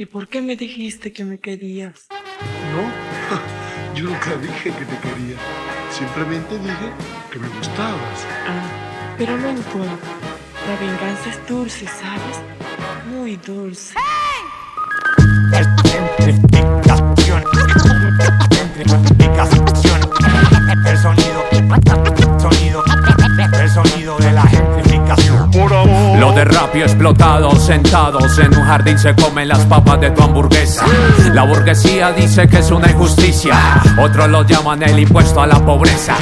¿Y por qué me dijiste que me querías? No, yo nunca dije que te quería. Simplemente dije que me gustabas. Ah, pero no importa. La venganza es dulce, ¿sabes? Muy dulce. El Rapio explotados, sentados en un jardín se comen las papas de tu hamburguesa. La burguesía dice que es una injusticia, otros lo llaman el impuesto a la pobreza.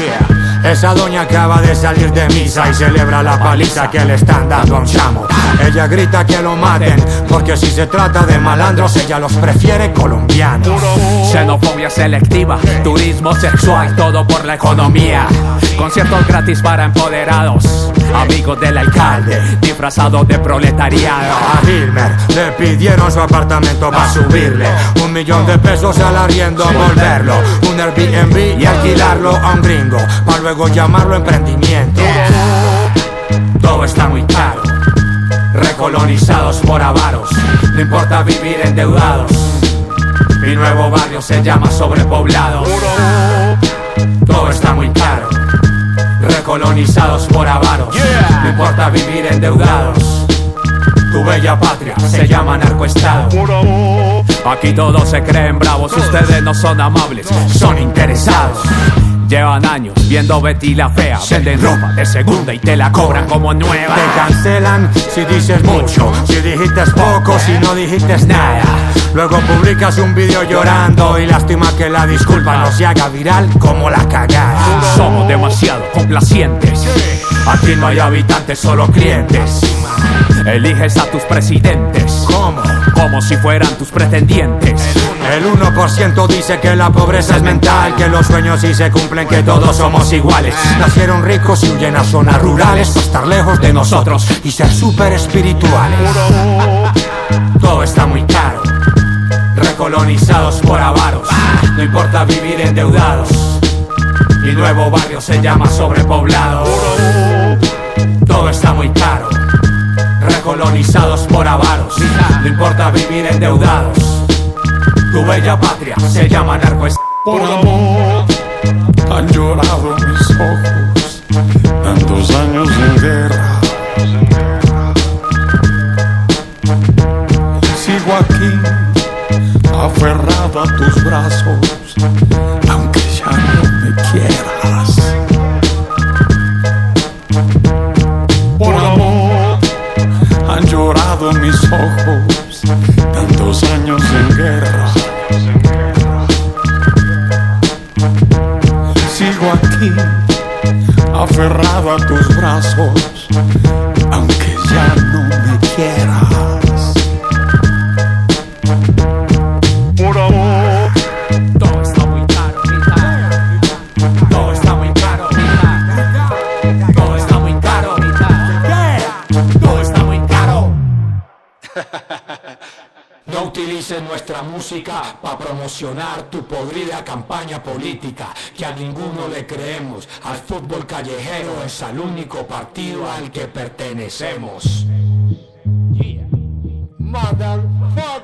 Esa doña acaba de salir de misa y celebra la paliza que le están dando a un chamo. Ella grita que lo maten, porque si se trata de malandros, ella los prefiere colombianos. Xenofobia selectiva, turismo sexual, todo por la economía. Conciertos gratis para empoderados, amigos del alcalde, disfrazados de proletariado. A Hilmer le pidieron su apartamento para subirle un millón de pesos al arriendo, volverlo un Airbnb y alquilarlo a un gringo, para luego llamarlo emprendimiento. Todo está muy caro, recolonizados por avaros, no importa vivir endeudados. Mi nuevo barrio se llama sobrepoblado. Todo está muy caro, recolonizados por avaros, no importa vivir endeudados. Tu bella patria se llama narcoestado. Aquí todos se creen bravos, ustedes no son amables, Son interesados. Llevan años viendo Betty la fea, venden ropa de segunda y te la cobran como nueva. Te cancelan si dices mucho, si dijiste poco, si no dijiste nada. Luego publicas un vídeo llorando y lástima que la disculpa no se haga viral como la cagada. Somos demasiado complacientes. Aquí no hay habitantes, solo clientes. Eliges a tus presidentes ¿Cómo? Como si fueran tus pretendientes. El 1% dice que la pobreza es mental, que los sueños sí se cumplen, que todos somos iguales. Nacieron ricos y huyen a zonas rurales, estar lejos de nosotros y ser súper espirituales. Todo está muy caro, recolonizados por avaros. No importa vivir endeudados. Mi nuevo barrio se llama sobrepoblado. No importa vivir endeudados. Tu bella patria se llama narcoestado. Por amor han llorado mis ojos, tantos años en guerra. Sigo aquí, aferrado a tus brazos, aunque ya no me quieras. Por amor han llorado mis ojos, Sigo aquí, aferrado a tus brazos, utilices nuestra música para promocionar tu podrida campaña política, que a ninguno le creemos. Al fútbol callejero es al único partido al que pertenecemos. Motherfucker.